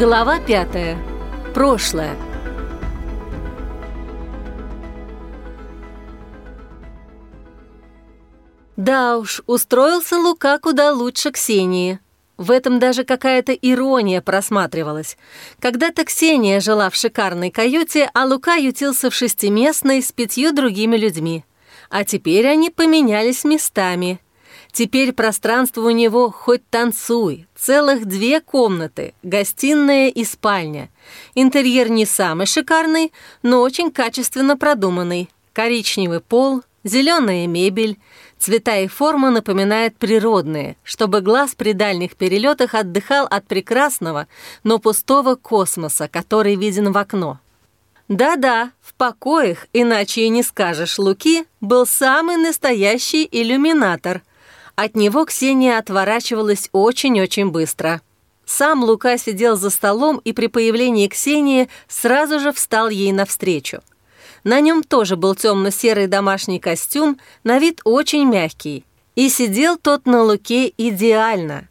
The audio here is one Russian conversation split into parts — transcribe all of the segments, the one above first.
Глава пятая. Прошлое. Да уж, устроился Лука куда лучше Ксении. В этом даже какая-то ирония просматривалась. Когда-то Ксения жила в шикарной каюте, а Лука ютился в шестиместной с пятью другими людьми. А теперь они поменялись местами. Теперь пространство у него хоть танцуй. Целых две комнаты, гостиная и спальня. Интерьер не самый шикарный, но очень качественно продуманный. Коричневый пол, зеленая мебель, цвета и форма напоминают природные, чтобы глаз при дальних перелетах отдыхал от прекрасного, но пустого космоса, который виден в окно. Да-да, в покоях, иначе и не скажешь, Луки был самый настоящий иллюминатор – от него Ксения отворачивалась очень-очень быстро. Сам Лука сидел за столом и при появлении Ксении сразу же встал ей навстречу. На нем тоже был темно-серый домашний костюм, на вид очень мягкий. И сидел тот на Луке идеально.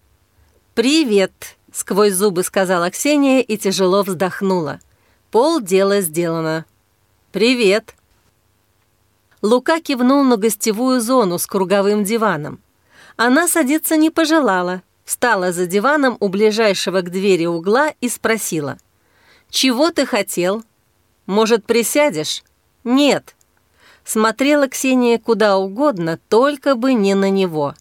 «Привет», — сквозь зубы сказала Ксения и тяжело вздохнула. «Пол дела сделано». «Привет». Лука кивнул на гостевую зону с круговым диваном. Она садиться не пожелала, встала за диваном у ближайшего к двери угла и спросила. «Чего ты хотел? Может, присядешь?» «Нет». Смотрела Ксения куда угодно, только бы не на него.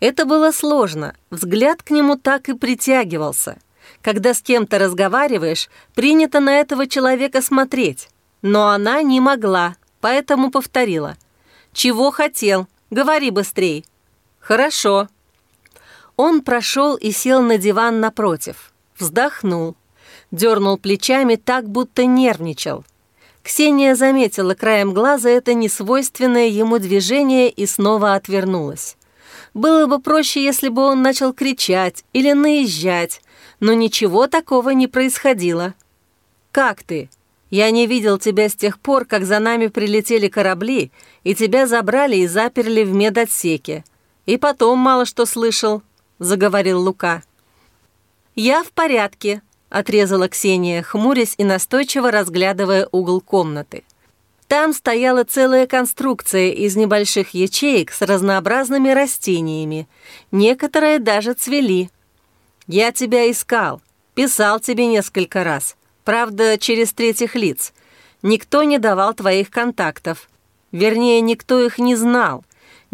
Это было сложно, взгляд к нему так и притягивался. Когда с кем-то разговариваешь, принято на этого человека смотреть. Но она не могла, поэтому повторила. «Чего хотел? Говори быстрей». «Хорошо». Он прошел и сел на диван напротив. Вздохнул. Дернул плечами так, будто нервничал. Ксения заметила краем глаза это несвойственное ему движение и снова отвернулась. Было бы проще, если бы он начал кричать или наезжать, но ничего такого не происходило. «Как ты? Я не видел тебя с тех пор, как за нами прилетели корабли, и тебя забрали и заперли в медотсеке. «И потом мало что слышал», — заговорил Лука. «Я в порядке», — отрезала Ксения, хмурясь и настойчиво разглядывая угол комнаты. Там стояла целая конструкция из небольших ячеек с разнообразными растениями. Некоторые даже цвели. «Я тебя искал, писал тебе несколько раз, правда, через третьих лиц. Никто не давал твоих контактов. Вернее, никто их не знал.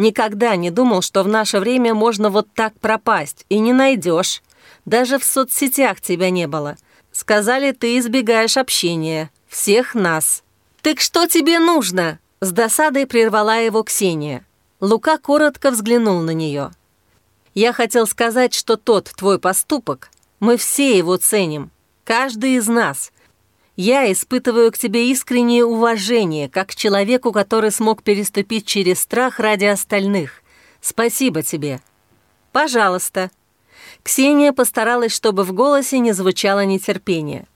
Никогда не думал, что в наше время можно вот так пропасть, и не найдешь. Даже в соцсетях тебя не было. Сказали, ты избегаешь общения. Всех нас. «Так что тебе нужно?» С досадой прервала его Ксения. Лука коротко взглянул на нее. «Я хотел сказать, что тот твой поступок, мы все его ценим. Каждый из нас. Я испытываю к тебе искреннее уважение, как к человеку, который смог переступить через страх ради остальных. Спасибо тебе. Пожалуйста. Ксения постаралась, чтобы в голосе не звучало нетерпение.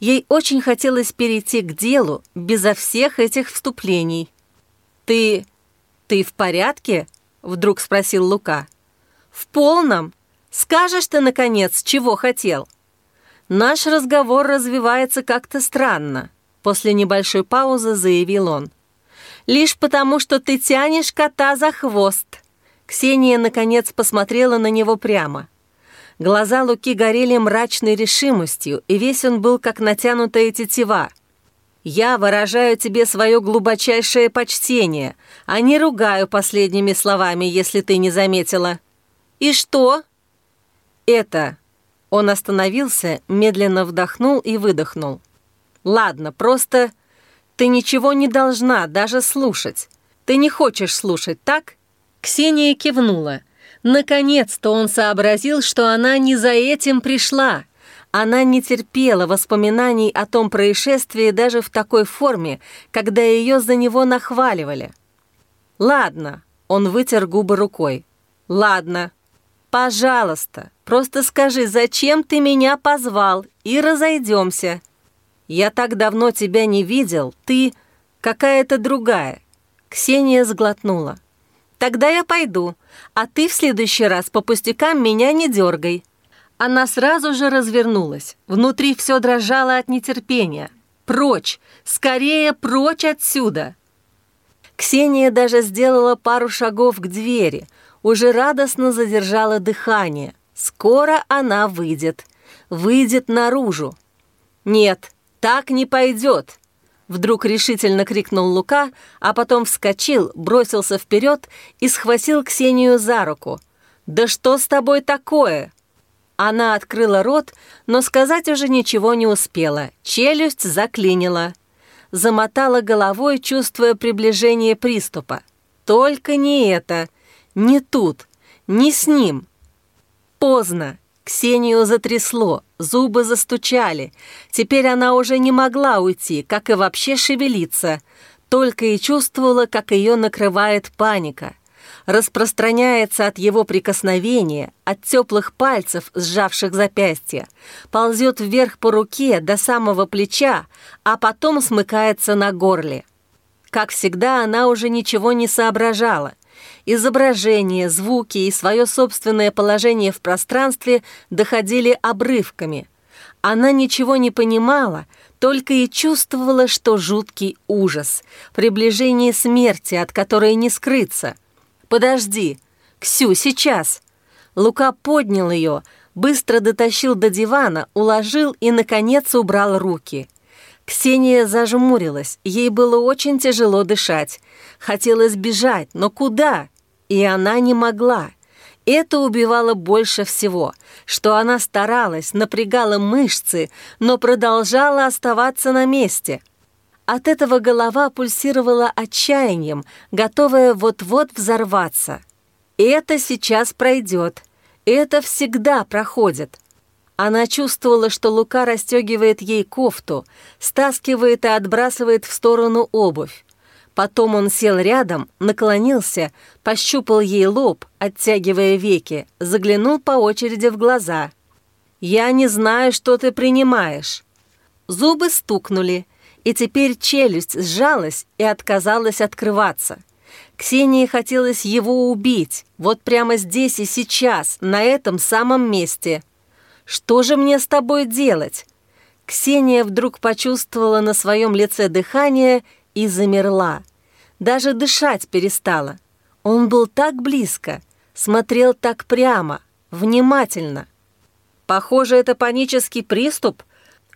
Ей очень хотелось перейти к делу безо всех этих вступлений. «Ты... ты в порядке?» — вдруг спросил Лука. «В полном. Скажешь ты, наконец, чего хотел?» «Наш разговор развивается как-то странно», — после небольшой паузы заявил он. «Лишь потому, что ты тянешь кота за хвост». Ксения, наконец, посмотрела на него прямо. Глаза Луки горели мрачной решимостью, и весь он был как натянутая тетива. «Я выражаю тебе свое глубочайшее почтение, а не ругаю последними словами, если ты не заметила». «И что?» «Это он остановился, медленно вдохнул и выдохнул. «Ладно, просто ты ничего не должна даже слушать. Ты не хочешь слушать, так?» Ксения кивнула. Наконец-то он сообразил, что она не за этим пришла. Она не терпела воспоминаний о том происшествии даже в такой форме, когда ее за него нахваливали. «Ладно», — он вытер губы рукой. «Ладно, пожалуйста, Просто скажи, зачем ты меня позвал, и разойдемся. Я так давно тебя не видел, ты какая-то другая». Ксения сглотнула. «Тогда я пойду, а ты в следующий раз по пустякам меня не дергай». Она сразу же развернулась. Внутри все дрожало от нетерпения. «Прочь! Скорее прочь отсюда!» Ксения даже сделала пару шагов к двери, уже радостно задержала дыхание. Скоро она выйдет. Выйдет наружу. «Нет, так не пойдет!» Вдруг решительно крикнул Лука, а потом вскочил, бросился вперед и схватил Ксению за руку. «Да что с тобой такое?» Она открыла рот, но сказать уже ничего не успела. Челюсть заклинила. Замотала головой, чувствуя приближение приступа. Только не это, не тут, не с ним. Поздно. Ксению затрясло, зубы застучали. Теперь она уже не могла уйти, как и вообще шевелиться. Только и чувствовала, как ее накрывает паника распространяется от его прикосновения, от теплых пальцев, сжавших запястье, ползет вверх по руке до самого плеча, а потом смыкается на горле. Как всегда, она уже ничего не соображала. Изображение, звуки и свое собственное положение в пространстве доходили обрывками. Она ничего не понимала, только и чувствовала, что жуткий ужас, приближение смерти, от которой не скрыться – «Подожди! Ксю, сейчас!» Лука поднял ее, быстро дотащил до дивана, уложил и, наконец, убрал руки. Ксения зажмурилась, ей было очень тяжело дышать. Хотелось бежать, но куда? И она не могла. Это убивало больше всего, что она старалась, напрягала мышцы, но продолжала оставаться на месте – от этого голова пульсировала отчаянием, готовая вот-вот взорваться. Это сейчас пройдет. Это всегда проходит. Она чувствовала, что Лука расстегивает ей кофту, стаскивает и отбрасывает в сторону обувь. Потом он сел рядом, наклонился, пощупал ей лоб, оттягивая веки, заглянул по очереди в глаза. «Я не знаю, что ты принимаешь». Зубы стукнули, и теперь челюсть сжалась и отказалась открываться. Ксении хотелось его убить, вот прямо здесь и сейчас, на этом самом месте. «Что же мне с тобой делать?» Ксения вдруг почувствовала на своем лице дыхание и замерла. Даже дышать перестала. Он был так близко, смотрел так прямо, внимательно. «Похоже, это панический приступ»,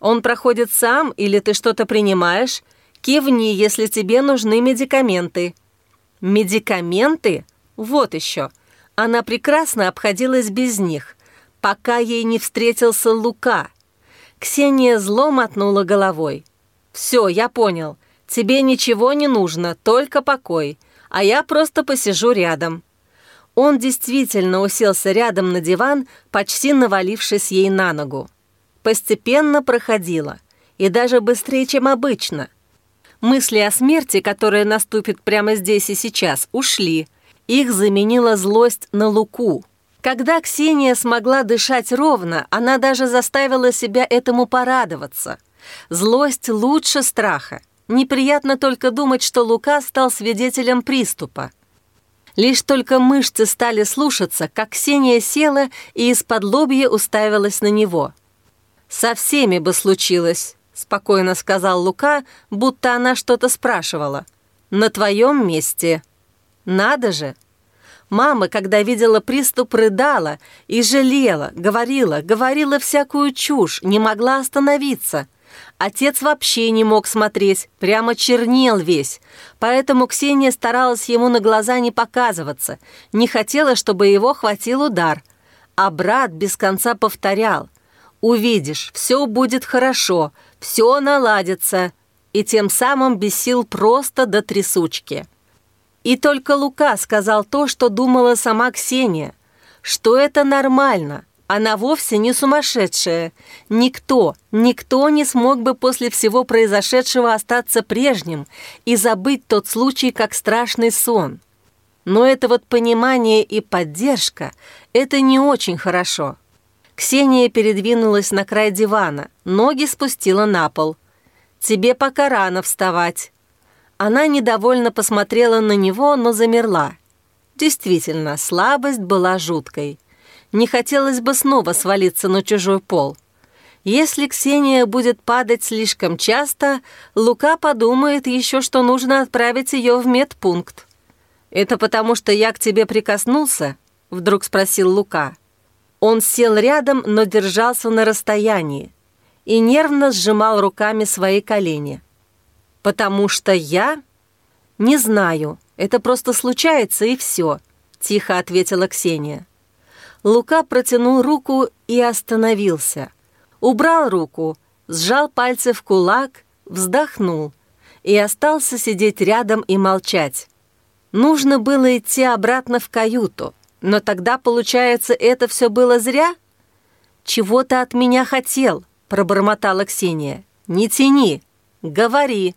он проходит сам или ты что-то принимаешь? Кивни, если тебе нужны медикаменты». «Медикаменты? Вот еще. Она прекрасно обходилась без них, пока ей не встретился Лука». Ксения зло мотнула головой. «Все, я понял. Тебе ничего не нужно, только покой, а я просто посижу рядом». Он действительно уселся рядом на диван, почти навалившись ей на ногу постепенно проходила, и даже быстрее, чем обычно. Мысли о смерти, которая наступит прямо здесь и сейчас, ушли. Их заменила злость на Луку. Когда Ксения смогла дышать ровно, она даже заставила себя этому порадоваться. Злость лучше страха. Неприятно только думать, что Лука стал свидетелем приступа. Лишь только мышцы стали слушаться, как Ксения села и из-под лобья уставилась на него – «Со всеми бы случилось», — спокойно сказал Лука, будто она что-то спрашивала. «На твоем месте». «Надо же!» Мама, когда видела приступ, рыдала и жалела, говорила, говорила всякую чушь, не могла остановиться. Отец вообще не мог смотреть, прямо чернел весь. Поэтому Ксения старалась ему на глаза не показываться, не хотела, чтобы его хватил удар. А брат без конца повторял Увидишь, все будет хорошо, все наладится, и тем самым бесил просто до трясучки. И только Лука сказал то, что думала сама Ксения, что это нормально, она вовсе не сумасшедшая. Никто, никто не смог бы после всего произошедшего остаться прежним и забыть тот случай как страшный сон. Но это вот понимание и поддержка – это не очень хорошо. Ксения передвинулась на край дивана, ноги спустила на пол. «Тебе пока рано вставать». Она недовольно посмотрела на него, но замерла. Действительно, слабость была жуткой. Не хотелось бы снова свалиться на чужой пол. Если Ксения будет падать слишком часто, Лука подумает еще, что нужно отправить ее в медпункт. «Это потому, что я к тебе прикоснулся?» — вдруг спросил Лука. Он сел рядом, но держался на расстоянии и нервно сжимал руками свои колени. «Потому что я?» «Не знаю, это просто случается и все», — тихо ответила Ксения. Лука протянул руку и остановился. Убрал руку, сжал пальцы в кулак, вздохнул и остался сидеть рядом и молчать. Нужно было идти обратно в каюту, но тогда, получается, это все было зря? «Чего ты от меня хотел?» — пробормотала Ксения. «Не тяни, говори».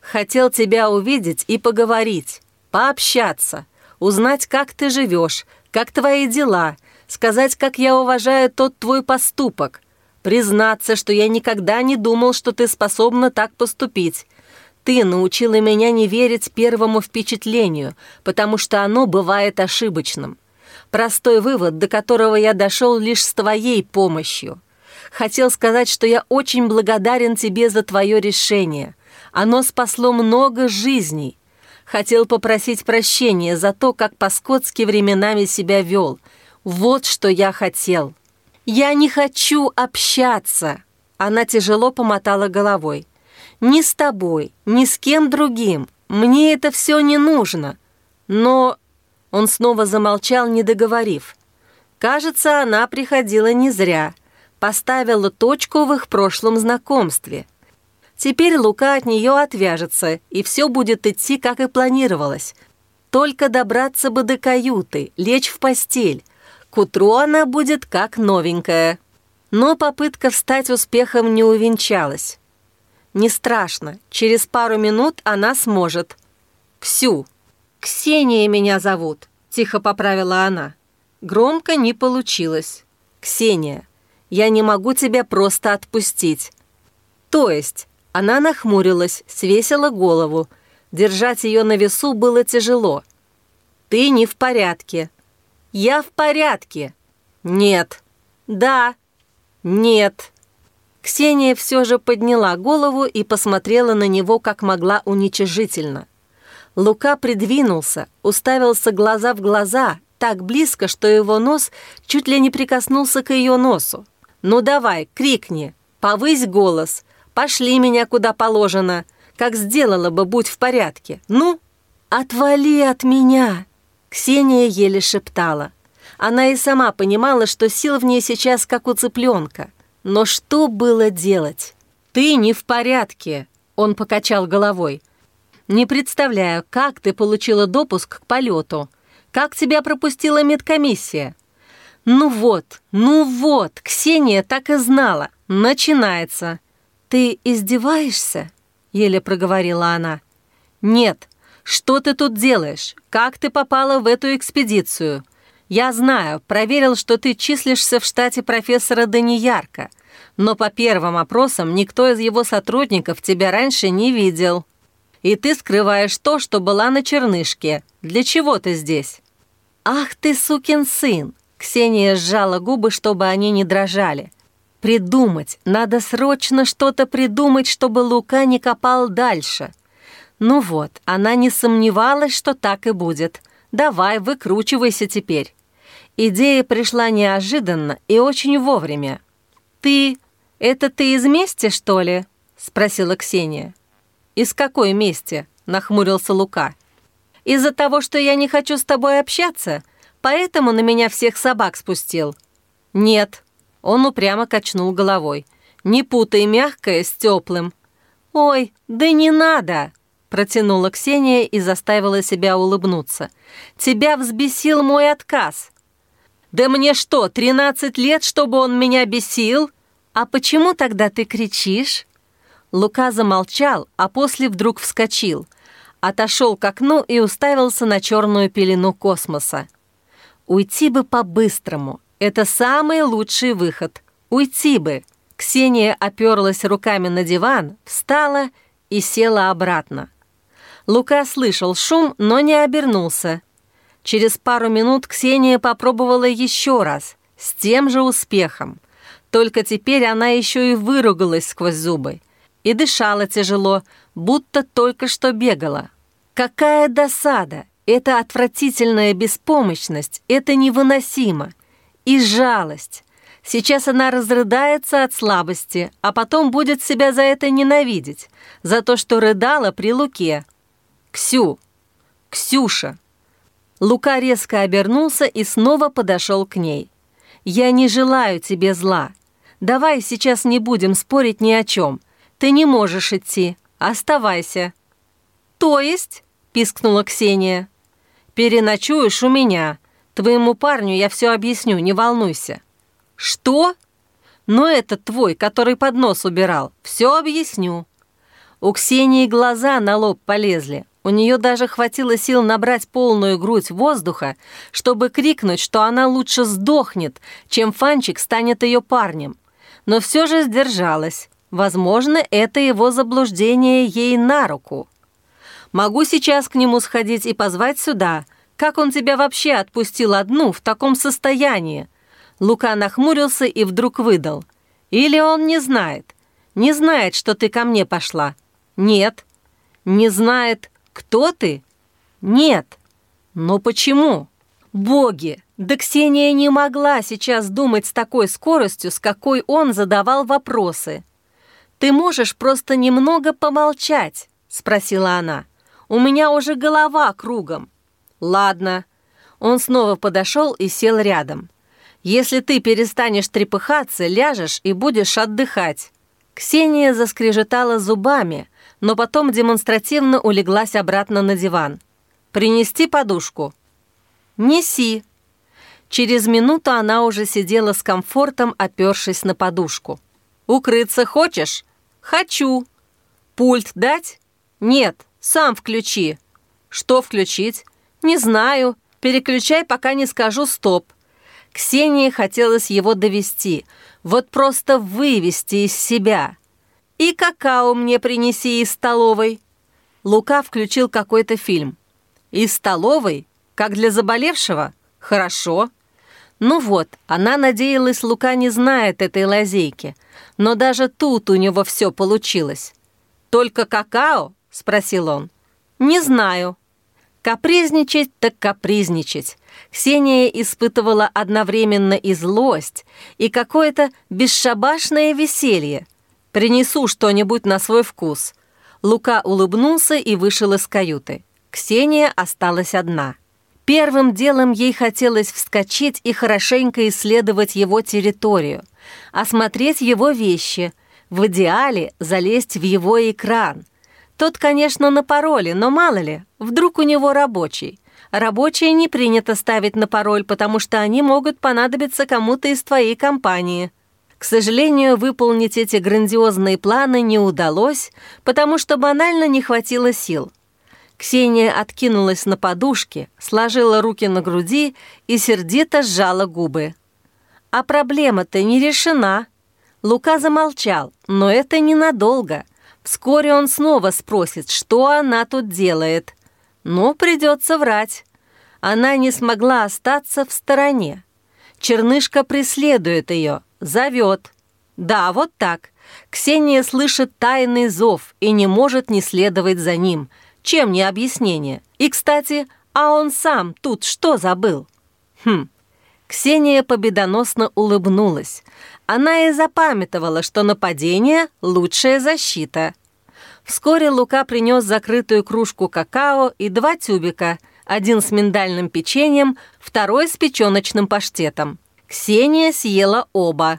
«Хотел тебя увидеть и поговорить, пообщаться, узнать, как ты живешь, как твои дела, сказать, как я уважаю тот твой поступок, признаться, что я никогда не думал, что ты способна так поступить. Ты научила меня не верить первому впечатлению, потому что оно бывает ошибочным. Простой вывод, до которого я дошел лишь с твоей помощью. Хотел сказать, что я очень благодарен тебе за твое решение. Оно спасло много жизней. Хотел попросить прощения за то, как по-скотски временами себя вел. Вот что я хотел. Я не хочу общаться. Она тяжело помотала головой. Ни с тобой, ни с кем другим. Мне это все не нужно. Но... Он снова замолчал, не договорив. Кажется, она приходила не зря. Поставила точку в их прошлом знакомстве. Теперь Лука от нее отвяжется, и все будет идти, как и планировалось. Только добраться бы до каюты, лечь в постель. К утру она будет как новенькая. Но попытка встать успехом не увенчалась. Не страшно, через пару минут она сможет. «Ксю!» «Ксения меня зовут», — тихо поправила она. Громко не получилось. «Ксения, я не могу тебя просто отпустить». «То есть, она нахмурилась, свесила голову. Держать ее на весу было тяжело. «Ты не в порядке». «Я в порядке». «Нет». «Да». «Нет». Ксения все же подняла голову и посмотрела на него как могла уничижительно. Лука придвинулся, уставился глаза в глаза, так близко, что его нос чуть ли не прикоснулся к ее носу. «Ну давай, крикни, повысь голос, Пошли меня куда положено, как сделала бы, будь в порядке. Ну, отвали от меня!» Ксения еле шептала. Она и сама понимала, что сил в ней сейчас как у цыпленка. Но что было делать? «Ты не в порядке», — он покачал головой. «Не представляю, как ты получила допуск к полету. Как тебя пропустила медкомиссия?» «Ну вот, ну вот, Ксения так и знала. Начинается. «Ты издеваешься?» — еле проговорила она. «Нет. Что ты тут делаешь? Как ты попала в эту экспедицию? Я знаю, проверил, что ты числишься в штате профессора Даниярка, но по первым опросам никто из его сотрудников тебя раньше не видел. И ты скрываешь то, что была на чернышке. Для чего ты здесь?» «Ах ты, сукин сын!» Ксения сжала губы, чтобы они не дрожали. Придумать, надо срочно что-то придумать, чтобы Лука не копал дальше. Ну вот, она не сомневалась, что так и будет. Давай, выкручивайся теперь. Идея пришла неожиданно и очень вовремя. «Ты... это ты из мести, что ли?» — спросила Ксения. «Из какой мести?» — нахмурился Лука. «Из-за того, что я не хочу с тобой общаться, поэтому на меня всех собак спустил». «Нет», он упрямо качнул головой. «Не путай мягкое с теплым». «Ой, да не надо!» Протянула Ксения и заставила себя улыбнуться. «Тебя взбесил мой отказ». «Да мне что, тринадцать лет, чтобы он меня бесил?» «А почему тогда ты кричишь?» Лука замолчал, а после вдруг вскочил. Отошел к окну и уставился на черную пелену космоса. «Уйти бы по-быстрому, это самый лучший выход. Уйти бы. Ксения оперлась руками на диван, встала и села обратно. Лука слышал шум, но не обернулся. Через пару минут Ксения попробовала еще раз, с тем же успехом. Только теперь она еще и выругалась сквозь зубы. И дышала тяжело, будто только что бегала. Какая досада! Это отвратительная беспомощность, это невыносимо. И жалость. Сейчас она разрыдается от слабости, а потом будет себя за это ненавидеть, за то, что рыдала при Луке. «Ксю! Ксюша!» Лука резко обернулся и снова подошел к ней. «Я не желаю тебе зла. Давай сейчас не будем спорить ни о чем. Ты не можешь идти. Оставайся». «То есть?» – пискнула Ксения. «Переночуешь у меня. Твоему парню я все объясню, не волнуйся». «Что?» «Ну, это твой, который под нос убирал. Все объясню». У Ксении глаза на лоб полезли. У нее даже хватило сил набрать полную грудь воздуха, чтобы крикнуть, что она лучше сдохнет, чем Фанчик станет ее парнем. Но все же сдержалась. Возможно, это его заблуждение ей на руку. «Могу сейчас к нему сходить и позвать сюда. Как он тебя вообще отпустил одну в таком состоянии?» Лука нахмурился и вдруг выдал. «Или он не знает? Не знает, что ты ко мне пошла?» «Нет». «Не знает, кто ты?» «Нет». «Но почему?» «Боги! Да Ксения не могла сейчас думать с такой скоростью, с какой он задавал вопросы. «Ты можешь просто немного помолчать?» — спросила она. «У меня уже голова кругом». «Ладно». Он снова подошел и сел рядом. Если ты перестанешь трепыхаться, ляжешь и будешь отдыхать». Ксения заскрежетала зубами, но потом демонстративно улеглась обратно на диван. «Принести подушку?» «Неси». Через минуту она уже сидела с комфортом, опершись на подушку. «Укрыться хочешь?» «Хочу». «Пульт дать?» «Нет, сам включи». «Что включить?» «Не знаю. Переключай, пока не скажу «стоп». Ксении хотелось его довести, вот просто вывести из себя. «И какао мне принеси из столовой». Лука включил какой-то фильм. «Из столовой? Как для заболевшего? Хорошо». Ну вот, она надеялась, Лука не знает этой лазейки, но даже тут у него все получилось. «Только какао?» – спросил он. «Не знаю». Капризничать так капризничать. Ксения испытывала одновременно и злость, и какое-то бесшабашное веселье. «Принесу что-нибудь на свой вкус». Лука улыбнулся и вышел из каюты. Ксения осталась одна. Первым делом ей хотелось вскочить и хорошенько исследовать его территорию, осмотреть его вещи, в идеале залезть в его экран. Тот, конечно, на пароле, но мало ли, вдруг у него рабочий. Рабочие не принято ставить на пароль, потому что они могут понадобиться кому-то из твоей компании. К сожалению, выполнить эти грандиозные планы не удалось, потому что банально не хватило сил. Ксения откинулась на подушке, сложила руки на груди и сердито сжала губы. «А проблема-то не решена». Лука замолчал, но это ненадолго. Вскоре он снова спросит, что она тут делает. Но придется врать. Она не смогла остаться в стороне. Чернышка преследует ее, зовет. Да, вот так. Ксения слышит тайный зов и не может не следовать за ним. Чем не объяснение? И, кстати, а он сам тут что забыл? Хм. Ксения победоносно улыбнулась. Она и запамятовала, что нападение – лучшая защита. Вскоре Лука принес закрытую кружку какао и два тюбика, один с миндальным печеньем, второй с печеночным паштетом. Ксения съела оба.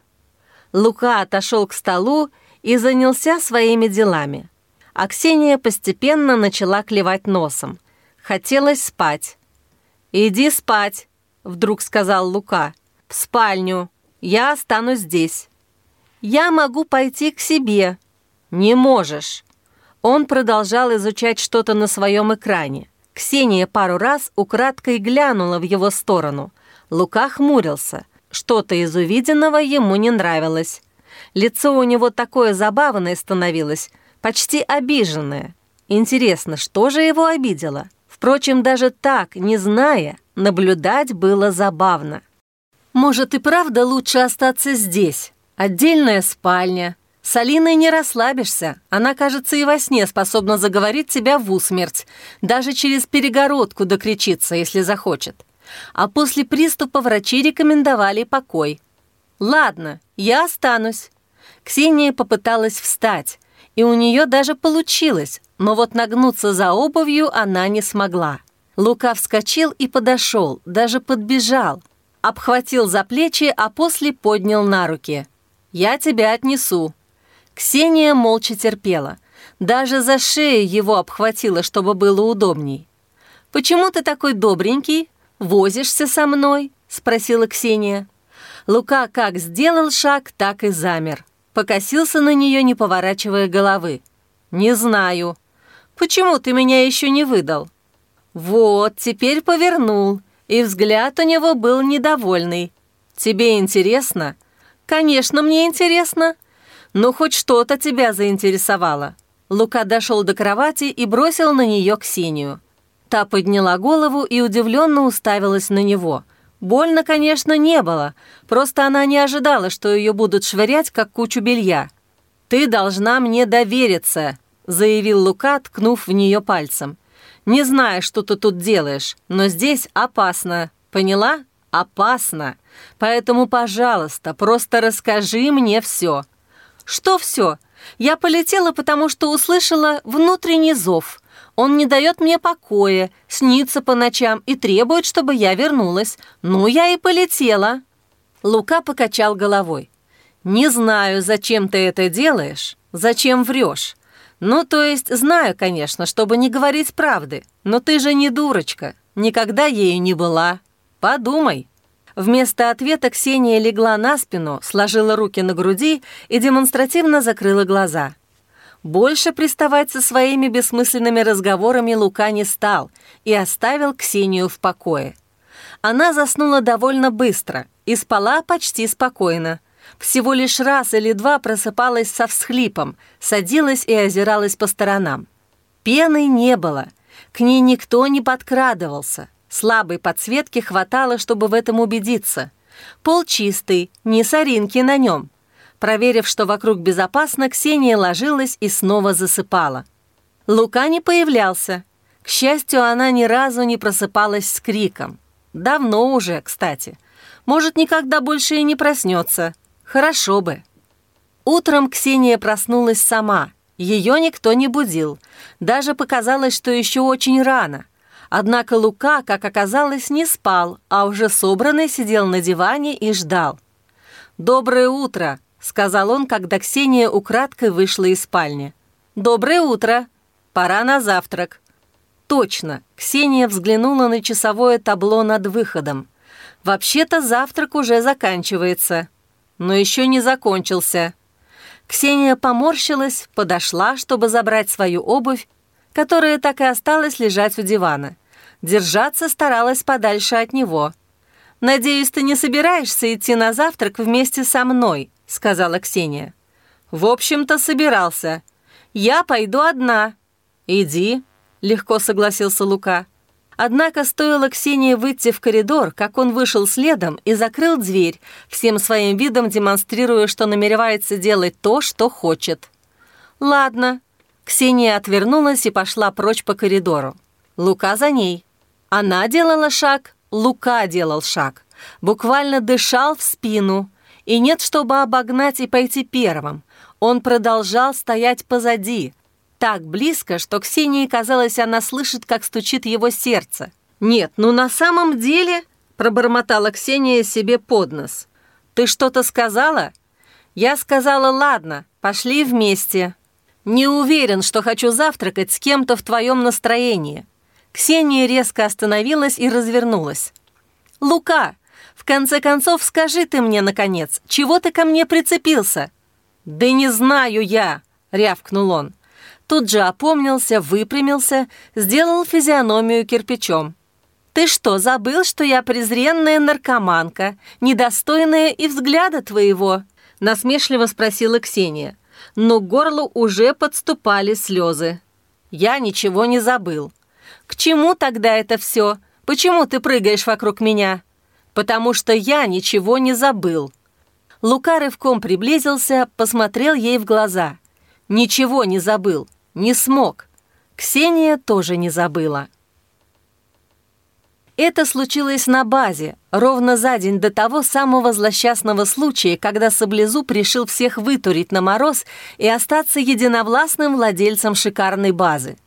Лука отошел к столу и занялся своими делами. А Ксения постепенно начала клевать носом. Хотелось спать. «Иди спать», — вдруг сказал Лука. «В спальню. Я останусь здесь». «Я могу пойти к себе». «Не можешь». Он продолжал изучать что-то на своем экране. Ксения пару раз украдкой глянула в его сторону. Лука хмурился. Что-то из увиденного ему не нравилось. Лицо у него такое забавное становилось, почти обиженное. Интересно, что же его обидело? Впрочем, даже так, не зная, Наблюдать было забавно. Может и правда лучше остаться здесь. Отдельная спальня. С Алиной не расслабишься. Она, кажется, и во сне способна заговорить тебя в усмерть. Даже через перегородку докричиться, если захочет. А после приступа врачи рекомендовали покой. «Ладно, я останусь». Ксения попыталась встать, и у нее даже получилось, но вот нагнуться за обувью она не смогла. Лука вскочил и подошел, даже подбежал, обхватил за плечи, а после поднял на руки. «Я тебя отнесу». Ксения молча терпела. Даже за шею его обхватила, чтобы было удобней. «Почему ты такой добренький? Возишься со мной?» — спросила Ксения. Лука как сделал шаг, так и замер. Покосился на нее, не поворачивая головы. «Не знаю. Почему ты меня еще не выдал?» «Вот, теперь повернул, и взгляд у него был недовольный. Тебе интересно?» «Конечно, мне интересно. Но хоть что-то тебя заинтересовало». Лука дошел до кровати и бросил на нее Ксению. Та подняла голову и удивленно уставилась на него. Больно, конечно, не было, просто она не ожидала, что ее будут швырять, как кучу белья. «Ты должна мне довериться», — заявил Лука, ткнув в нее пальцем. «Не знаю, что ты тут делаешь, но здесь опасно. Поняла? Опасно. Поэтому, пожалуйста, просто расскажи мне все». «Что все? Я полетела, потому что услышала внутренний зов. Он не дает мне покоя, снится по ночам и требует, чтобы я вернулась. Ну, я и полетела». Лука покачал головой. «Не знаю, зачем ты это делаешь, зачем врешь. Ну, то есть, знаю, конечно, чтобы не говорить правды, но ты же не дурочка, никогда ею не была. Подумай». Вместо ответа Ксения легла на спину, сложила руки на груди и демонстративно закрыла глаза. Больше приставать со своими бессмысленными разговорами Лука не стал и оставил Ксению в покое. Она заснула довольно быстро и спала почти спокойно. Всего лишь раз или два просыпалась со всхлипом, садилась и озиралась по сторонам. Пены не было, к ней никто не подкрадывался. Слабой подсветки хватало, чтобы в этом убедиться. Пол чистый, ни соринки на нем — Проверив, что вокруг безопасно, Ксения ложилась и снова засыпала. Лука не появлялся. К счастью, она ни разу не просыпалась с криком. Давно уже, кстати. Может, никогда больше и не проснется. Хорошо бы. Утром Ксения проснулась сама. Ее никто не будил. Даже показалось, что еще очень рано. Однако Лука, как оказалось, не спал, а уже собранный сидел на диване и ждал. «Доброе утро!» — сказал он, когда Ксения украдкой вышла из спальни. «Доброе утро! Пора на завтрак!» Точно, Ксения взглянула на часовое табло над выходом. Вообще-то завтрак уже заканчивается, но еще не закончился. Ксения поморщилась, подошла, чтобы забрать свою обувь, которая так и осталась лежать у дивана. Держаться старалась подальше от него. «Надеюсь, ты не собираешься идти на завтрак вместе со мной?» сказала Ксения. «В общем-то, собирался. Я пойду одна». «Иди», — легко согласился Лука. Однако стоило Ксении выйти в коридор, как он вышел следом и закрыл дверь, всем своим видом демонстрируя, что намеревается делать то, что хочет. «Ладно». Ксения отвернулась и пошла прочь по коридору. Лука за ней. Она делала шаг, Лука делал шаг. Буквально дышал в спину — и нет, чтобы обогнать и пойти первым. Он продолжал стоять позади, так близко, что Ксении казалось, она слышит, как стучит его сердце. «Нет, ну на самом деле...» — пробормотала Ксения себе под нос. «Ты что-то сказала?» «Я сказала, ладно, пошли вместе. Не уверен, что хочу завтракать с кем-то в твоем настроении». Ксения резко остановилась и развернулась. «Лука, в конце концов, скажи ты мне, наконец, чего ты ко мне прицепился?» «Да не знаю я!» — рявкнул он. Тут же опомнился, выпрямился, сделал физиономию кирпичом. «Ты что, забыл, что я презренная наркоманка, недостойная и взгляда твоего?» — насмешливо спросила Ксения. Но к горлу уже подступали слезы. «Я ничего не забыл. К чему тогда это все? Почему ты прыгаешь вокруг меня?» «Потому что я ничего не забыл». Лука рывком приблизился, посмотрел ей в глаза. Ничего не забыл, не смог. Ксения тоже не забыла. Это случилось на базе, ровно за день до того самого злосчастного случая, когда Саблезуб решил всех вытурить на мороз и остаться единовластным владельцем шикарной базы.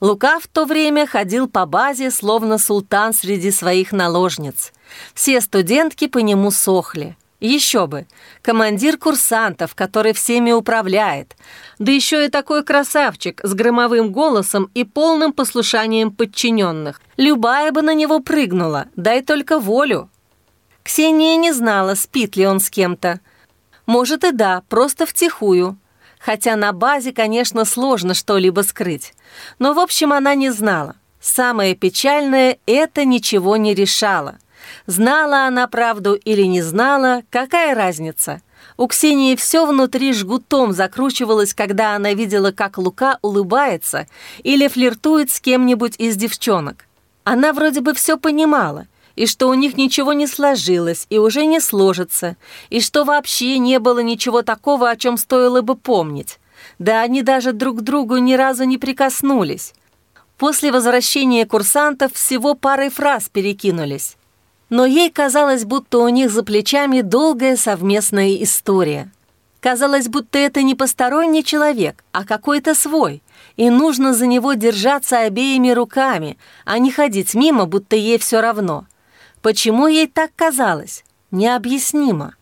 Лука в то время ходил по базе, словно султан среди своих наложниц. Все студентки по нему сохли. Еще бы, командир курсантов, который всеми управляет. Да еще и такой красавчик с громовым голосом и полным послушанием подчиненных. Любая бы на него прыгнула, дай только волю. Ксения не знала, спит ли он с кем-то. Может и да, просто втихую. Хотя на базе, конечно, сложно что-либо скрыть. Но, в общем, она не знала. Самое печальное – это ничего не решало – Знала она правду или не знала, какая разница? У Ксении все внутри жгутом закручивалось, когда она видела, как Лука улыбается или флиртует с кем-нибудь из девчонок. Она вроде бы все понимала, и что у них ничего не сложилось и уже не сложится, и что вообще не было ничего такого, о чем стоило бы помнить. Да они даже друг к другу ни разу не прикоснулись. После возвращения курсантов всего парой фраз перекинулись но ей казалось, будто у них за плечами долгая совместная история. Казалось, будто это не посторонний человек, а какой-то свой, и нужно за него держаться обеими руками, а не ходить мимо, будто ей все равно. Почему ей так казалось? Необъяснимо.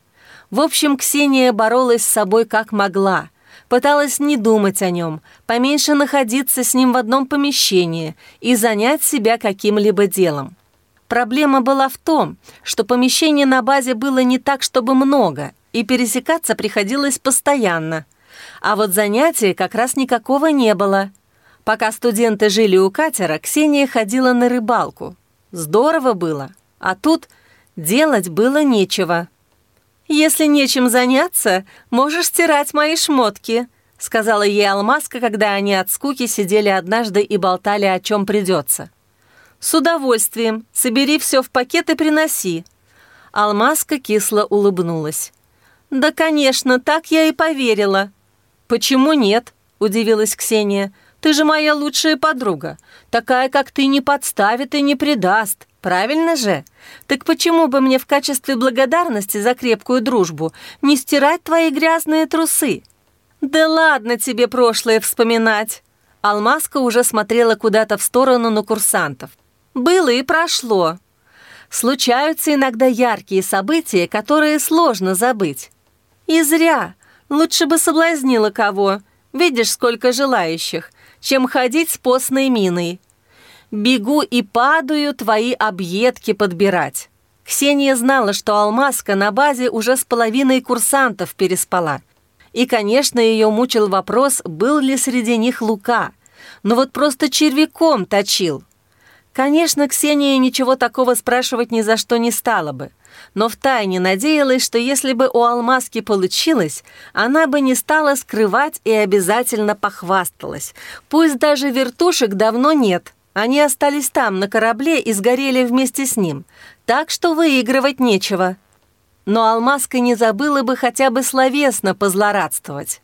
В общем, Ксения боролась с собой как могла, пыталась не думать о нем, поменьше находиться с ним в одном помещении и занять себя каким-либо делом. Проблема была в том, что помещений на базе было не так, чтобы много, и пересекаться приходилось постоянно. А вот занятий как раз никакого не было. Пока студенты жили у катера, Ксения ходила на рыбалку. Здорово было. А тут делать было нечего. «Если нечем заняться, можешь стирать мои шмотки», сказала ей Алмазка, когда они от скуки сидели однажды и болтали, о чем придется. «С удовольствием. Собери все в пакет и приноси». Алмазка кисло улыбнулась. «Да, конечно, так я и поверила». «Почему нет?» – удивилась Ксения. «Ты же моя лучшая подруга. Такая, как ты, не подставит и не предаст. Правильно же? Так почему бы мне в качестве благодарности за крепкую дружбу не стирать твои грязные трусы?» «Да ладно тебе прошлое вспоминать!» Алмазка уже смотрела куда-то в сторону на курсантов. Было и прошло. Случаются иногда яркие события, которые сложно забыть. И зря. Лучше бы соблазнила кого. Видишь, сколько желающих, чем ходить с постной миной. Бегу и падаю твои объедки подбирать. Ксения знала, что Алмазка на базе уже с половиной курсантов переспала. И, конечно, ее мучил вопрос, был ли среди них Лука. Но вот просто червяком точил. Конечно, Ксения ничего такого спрашивать ни за что не стала бы, но втайне надеялась, что если бы у Алмазки получилось, она бы не стала скрывать и обязательно похвасталась. Пусть даже вертушек давно нет, они остались там, на корабле, и сгорели вместе с ним, так что выигрывать нечего. Но Алмазка не забыла бы хотя бы словесно позлорадствовать.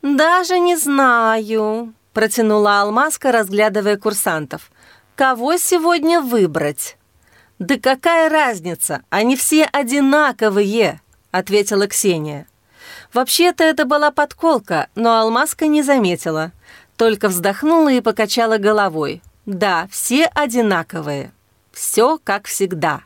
«Даже не знаю», — протянула Алмазка, разглядывая курсантов. Кого сегодня выбрать? Да какая разница? Они все одинаковые, ответила Ксения. Вообще-то это была подколка, но Алмазка не заметила. Только вздохнула и покачала головой. Да, все одинаковые. Все как всегда.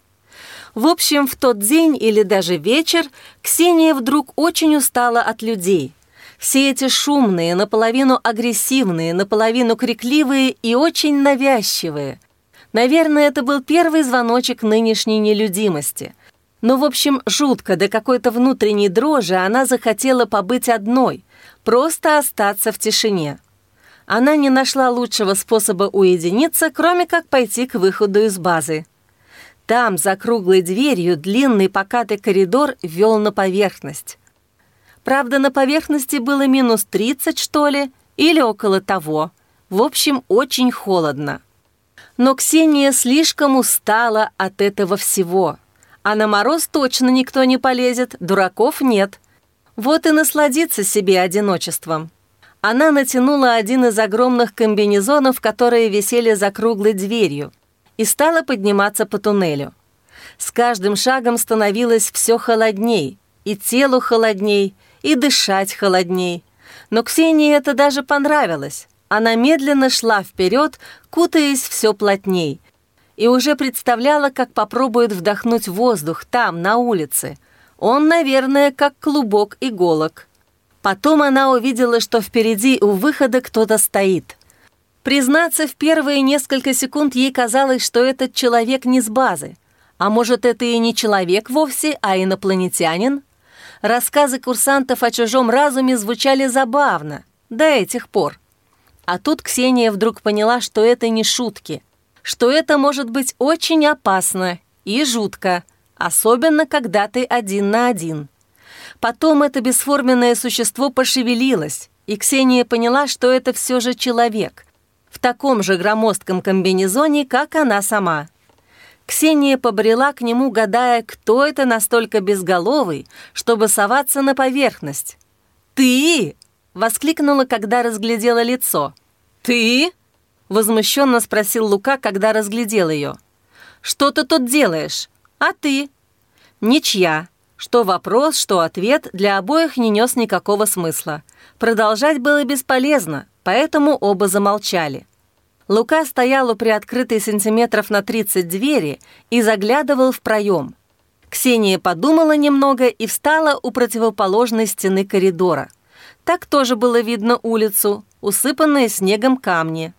В общем, в тот день или даже вечер Ксения вдруг очень устала от людей. Все эти шумные, наполовину агрессивные, наполовину крикливые и очень навязчивые. Наверное, это был первый звоночек нынешней нелюдимости. Но, в общем, жутко, до какой-то внутренней дрожи она захотела побыть одной, просто остаться в тишине. Она не нашла лучшего способа уединиться, кроме как пойти к выходу из базы. Там, за круглой дверью, длинный покатый коридор вел на поверхность. Правда, на поверхности было минус 30, что ли, или около того. В общем, очень холодно. Но Ксения слишком устала от этого всего. А на мороз точно никто не полезет, дураков нет. Вот и насладиться себе одиночеством. Она натянула один из огромных комбинезонов, которые висели за круглой дверью, и стала подниматься по туннелю. С каждым шагом становилось все холодней, и телу холодней, и дышать холодней. Но Ксении это даже понравилось. Она медленно шла вперед, кутаясь все плотней, и уже представляла, как попробует вдохнуть воздух там, на улице. Он, наверное, как клубок иголок. Потом она увидела, что впереди у выхода кто-то стоит. Признаться, в первые несколько секунд ей казалось, что этот человек не с базы. А может, это и не человек вовсе, а инопланетянин? Рассказы курсантов о чужом разуме звучали забавно, до этих пор. А тут Ксения вдруг поняла, что это не шутки, что это может быть очень опасно и жутко, особенно когда ты один на один. Потом это бесформенное существо пошевелилось, и Ксения поняла, что это все же человек, в таком же громоздком комбинезоне, как она сама. Ксения побрела к нему, гадая, кто это настолько безголовый, чтобы соваться на поверхность. «Ты!» — воскликнула, когда разглядела лицо. «Ты?» — возмущенно спросил Лука, когда разглядел ее. «Что ты тут делаешь? А ты?» «Ничья». Что вопрос, что ответ для обоих не нес никакого смысла. Продолжать было бесполезно, поэтому оба замолчали. Лука стоял у приоткрытой сантиметров на 30 двери и заглядывал в проем. Ксения подумала немного и встала у противоположной стены коридора. Так тоже было видно улицу, усыпанные снегом камни.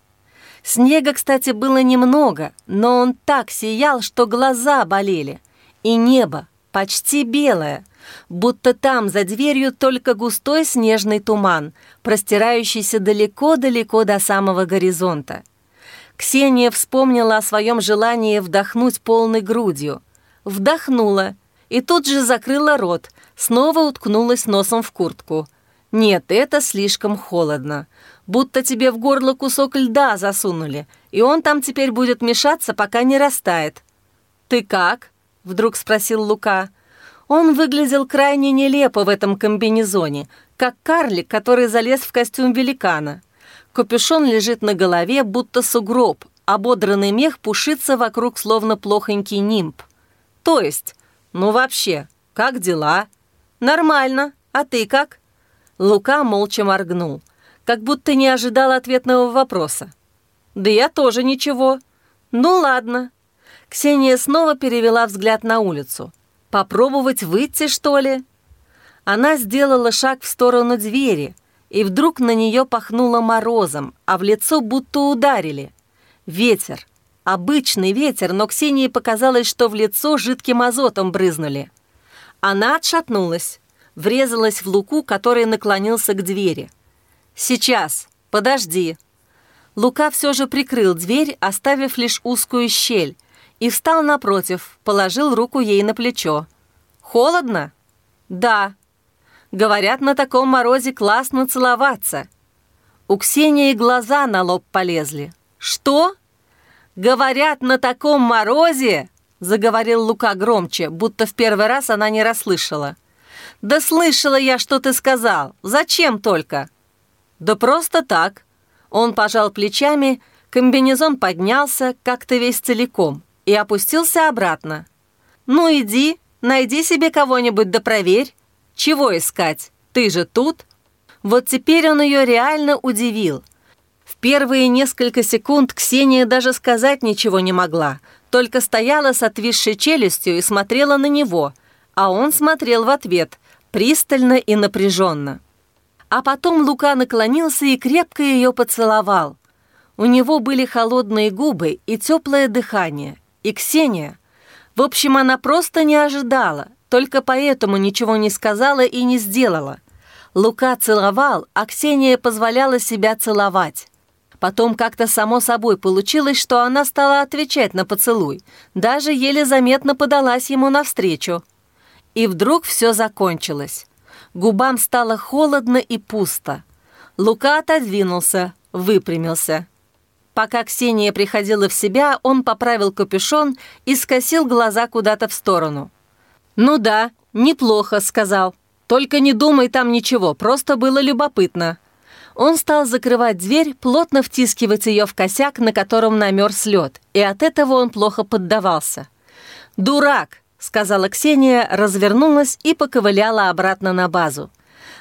Снега, кстати, было немного, но он так сиял, что глаза болели. И небо, почти белое, будто там за дверью только густой снежный туман, простирающийся далеко-далеко до самого горизонта. Ксения вспомнила о своем желании вдохнуть полной грудью. Вдохнула и тут же закрыла рот, снова уткнулась носом в куртку. Нет, это слишком холодно. Будто тебе в горло кусок льда засунули, и он там теперь будет мешаться, пока не растает. «Ты как?» — вдруг спросил Лука. Он выглядел крайне нелепо в этом комбинезоне, как карлик, который залез в костюм великана. Капюшон лежит на голове, будто сугроб, ободранный мех пушится вокруг, словно плохонький нимб. То есть, ну вообще, как дела? Нормально, а ты как? Лука молча моргнул, как будто не ожидал ответного вопроса. Да я тоже ничего. Ну ладно. Ксения снова перевела взгляд на улицу. Попробовать выйти, что ли? Она сделала шаг в сторону двери — и вдруг на нее пахнуло морозом, а в лицо будто ударили. Ветер. Обычный ветер, но Ксении показалось, что в лицо жидким азотом брызнули. Она отшатнулась, врезалась в Луку, который наклонился к двери. «Сейчас, подожди». Лука все же прикрыл дверь, оставив лишь узкую щель, и встал напротив, положил руку ей на плечо. «Холодно?» «Да», Говорят, на таком морозе классно целоваться. У Ксении глаза на лоб полезли. Что? Говорят, на таком морозе? Заговорил Лука громче, будто в первый раз она не расслышала. Да слышала я, что ты сказал. Зачем только? Да просто так. Он пожал плечами, комбинезон поднялся, как-то весь целиком, и опустился обратно. «Ну иди, найди себе кого-нибудь да проверь. Чего искать? Ты же тут?» Вот теперь он ее реально удивил. В первые несколько секунд Ксения даже сказать ничего не могла, только стояла с отвисшей челюстью и смотрела на него, а он смотрел в ответ, пристально и напряженно. А потом Лука наклонился и крепко ее поцеловал. У него были холодные губы и теплое дыхание. И Ксения... В общем, она просто не ожидала, только поэтому ничего не сказала и не сделала. Лука целовал, а Ксения позволяла себя целовать. Потом как-то само собой получилось, что она стала отвечать на поцелуй, даже еле заметно подалась ему навстречу. И вдруг все закончилось. Губам стало холодно и пусто. Лука отодвинулся, выпрямился. Пока Ксения приходила в себя, он поправил капюшон и скосил глаза куда-то в сторону. «Ну да, неплохо», — сказал. «Только не думай там ничего, просто было любопытно». Он стал закрывать дверь, плотно втискивать ее в косяк, на котором намерз лед, и от этого он плохо поддавался. «Дурак!» — сказала Ксения, развернулась и поковыляла обратно на базу.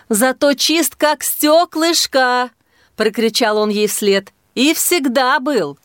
«Зато чист, как стеклышко!» — прокричал он ей вслед. «И всегда был!»